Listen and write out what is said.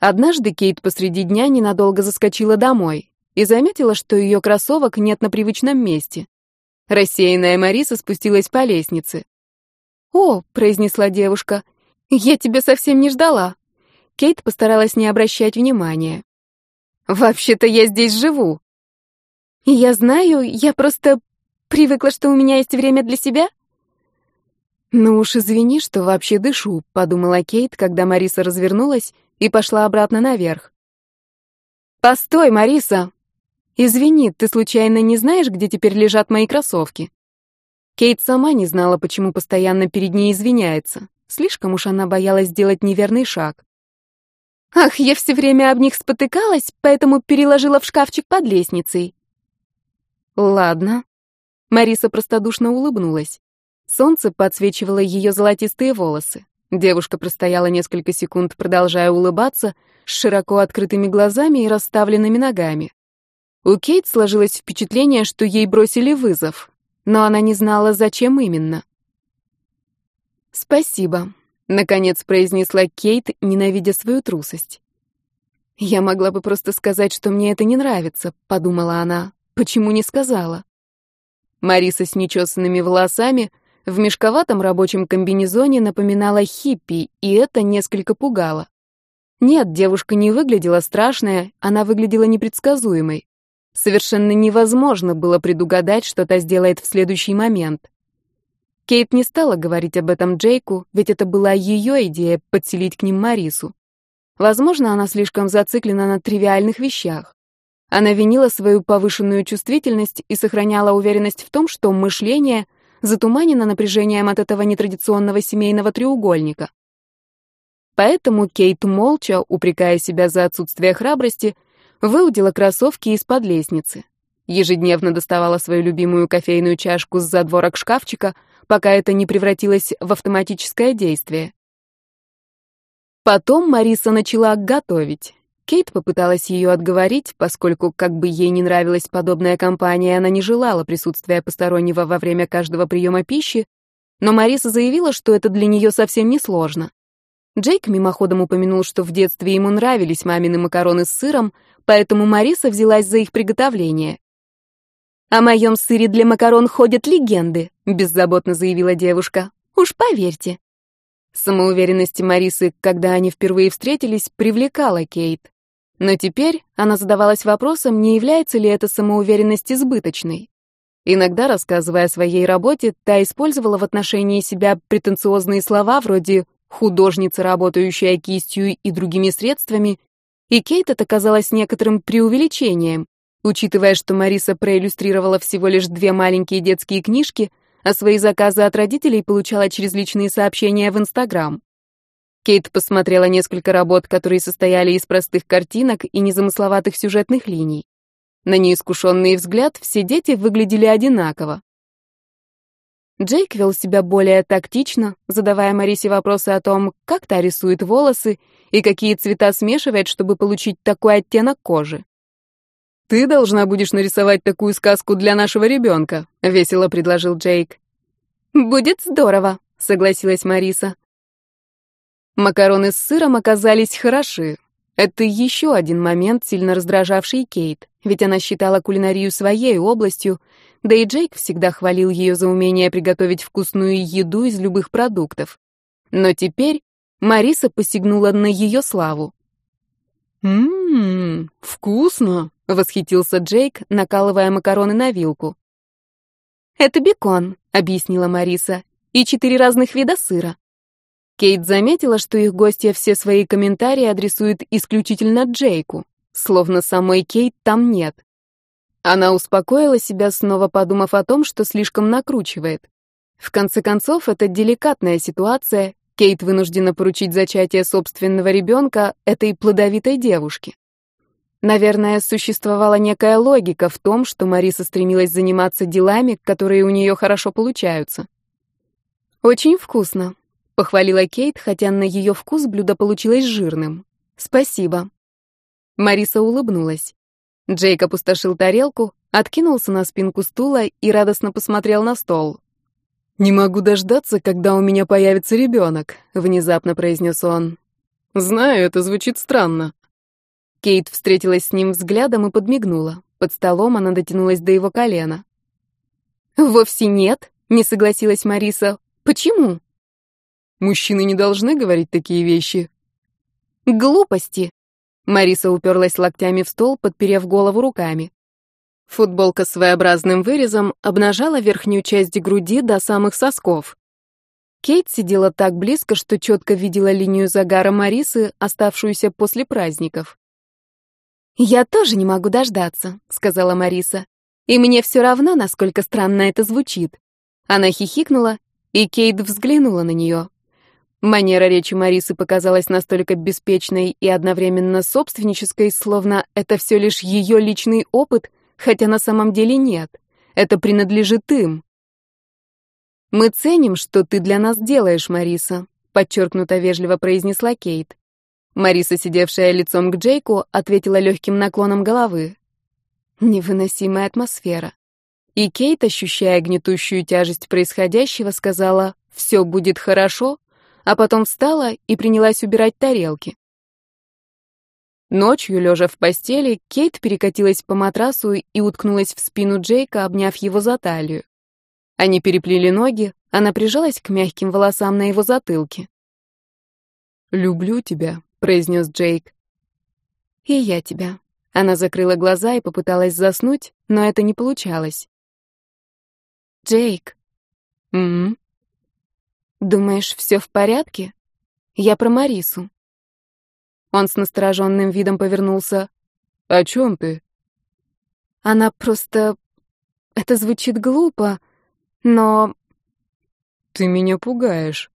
Однажды Кейт посреди дня ненадолго заскочила домой и заметила, что ее кроссовок нет на привычном месте. Рассеянная Мариса спустилась по лестнице. «О», — произнесла девушка, — «я тебя совсем не ждала». Кейт постаралась не обращать внимания. «Вообще-то я здесь живу». «Я знаю, я просто привыкла, что у меня есть время для себя». «Ну уж извини, что вообще дышу», — подумала Кейт, когда Мариса развернулась и пошла обратно наверх. «Постой, Мариса!» «Извини, ты случайно не знаешь, где теперь лежат мои кроссовки?» Кейт сама не знала, почему постоянно перед ней извиняется. Слишком уж она боялась сделать неверный шаг. «Ах, я все время об них спотыкалась, поэтому переложила в шкафчик под лестницей». «Ладно». Мариса простодушно улыбнулась. Солнце подсвечивало ее золотистые волосы. Девушка простояла несколько секунд, продолжая улыбаться, с широко открытыми глазами и расставленными ногами. У Кейт сложилось впечатление, что ей бросили вызов, но она не знала, зачем именно. «Спасибо», — наконец произнесла Кейт, ненавидя свою трусость. «Я могла бы просто сказать, что мне это не нравится», — подумала она. «Почему не сказала?» Мариса с нечесанными волосами — в мешковатом рабочем комбинезоне напоминала хиппи, и это несколько пугало. Нет, девушка не выглядела страшная, она выглядела непредсказуемой. Совершенно невозможно было предугадать, что та сделает в следующий момент. Кейт не стала говорить об этом Джейку, ведь это была ее идея подселить к ним Марису. Возможно, она слишком зациклена на тривиальных вещах. Она винила свою повышенную чувствительность и сохраняла уверенность в том, что мышление — затуманена напряжением от этого нетрадиционного семейного треугольника. Поэтому Кейт молча, упрекая себя за отсутствие храбрости, выудила кроссовки из-под лестницы. Ежедневно доставала свою любимую кофейную чашку с задворок шкафчика, пока это не превратилось в автоматическое действие. Потом Мариса начала готовить. Кейт попыталась ее отговорить, поскольку, как бы ей не нравилась подобная компания, она не желала присутствия постороннего во время каждого приема пищи, но Мариса заявила, что это для нее совсем не сложно. Джейк мимоходом упомянул, что в детстве ему нравились мамины макароны с сыром, поэтому Мариса взялась за их приготовление. «О моем сыре для макарон ходят легенды», — беззаботно заявила девушка. «Уж поверьте». Самоуверенность Марисы, когда они впервые встретились, привлекала Кейт. Но теперь она задавалась вопросом, не является ли эта самоуверенность избыточной. Иногда, рассказывая о своей работе, та использовала в отношении себя претенциозные слова вроде «художница, работающая кистью и другими средствами», и Кейт это казалось некоторым преувеличением, учитывая, что Мариса проиллюстрировала всего лишь две маленькие детские книжки, а свои заказы от родителей получала через личные сообщения в Инстаграм. Кейт посмотрела несколько работ, которые состояли из простых картинок и незамысловатых сюжетных линий. На неискушенный взгляд все дети выглядели одинаково. Джейк вел себя более тактично, задавая Марисе вопросы о том, как та рисует волосы и какие цвета смешивает, чтобы получить такой оттенок кожи. «Ты должна будешь нарисовать такую сказку для нашего ребенка», — весело предложил Джейк. «Будет здорово», — согласилась Мариса. Макароны с сыром оказались хороши. Это еще один момент, сильно раздражавший Кейт, ведь она считала кулинарию своей областью, да и Джейк всегда хвалил ее за умение приготовить вкусную еду из любых продуктов. Но теперь Мариса посягнула на ее славу. «Ммм, вкусно!» — восхитился Джейк, накалывая макароны на вилку. «Это бекон», — объяснила Мариса, — «и четыре разных вида сыра. Кейт заметила, что их гостья все свои комментарии адресует исключительно Джейку, словно самой Кейт там нет. Она успокоила себя, снова подумав о том, что слишком накручивает. В конце концов, это деликатная ситуация, Кейт вынуждена поручить зачатие собственного ребенка этой плодовитой девушке. Наверное, существовала некая логика в том, что Мариса стремилась заниматься делами, которые у нее хорошо получаются. «Очень вкусно», Похвалила Кейт, хотя на ее вкус блюдо получилось жирным. «Спасибо». Мариса улыбнулась. Джейк опустошил тарелку, откинулся на спинку стула и радостно посмотрел на стол. «Не могу дождаться, когда у меня появится ребенок», — внезапно произнес он. Знаю, это звучит странно. Кейт встретилась с ним взглядом и подмигнула. Под столом она дотянулась до его колена. «Вовсе нет», — не согласилась Мариса. «Почему?» «Мужчины не должны говорить такие вещи». «Глупости!» Мариса уперлась локтями в стол, подперев голову руками. Футболка с своеобразным вырезом обнажала верхнюю часть груди до самых сосков. Кейт сидела так близко, что четко видела линию загара Марисы, оставшуюся после праздников. «Я тоже не могу дождаться», — сказала Мариса. «И мне все равно, насколько странно это звучит». Она хихикнула, и Кейт взглянула на нее. Манера речи Марисы показалась настолько беспечной и одновременно собственнической, словно это все лишь ее личный опыт, хотя на самом деле нет. Это принадлежит им. «Мы ценим, что ты для нас делаешь, Мариса», — подчеркнуто вежливо произнесла Кейт. Мариса, сидевшая лицом к Джейку, ответила легким наклоном головы. Невыносимая атмосфера. И Кейт, ощущая гнетущую тяжесть происходящего, сказала «все будет хорошо», а потом встала и принялась убирать тарелки. Ночью, лежа в постели, Кейт перекатилась по матрасу и уткнулась в спину Джейка, обняв его за талию. Они переплели ноги, она прижалась к мягким волосам на его затылке. «Люблю тебя», — произнес Джейк. «И я тебя». Она закрыла глаза и попыталась заснуть, но это не получалось. «Джейк». «Угу». «Думаешь, все в порядке? Я про Марису». Он с настороженным видом повернулся. «О чем ты?» «Она просто... Это звучит глупо, но... Ты меня пугаешь.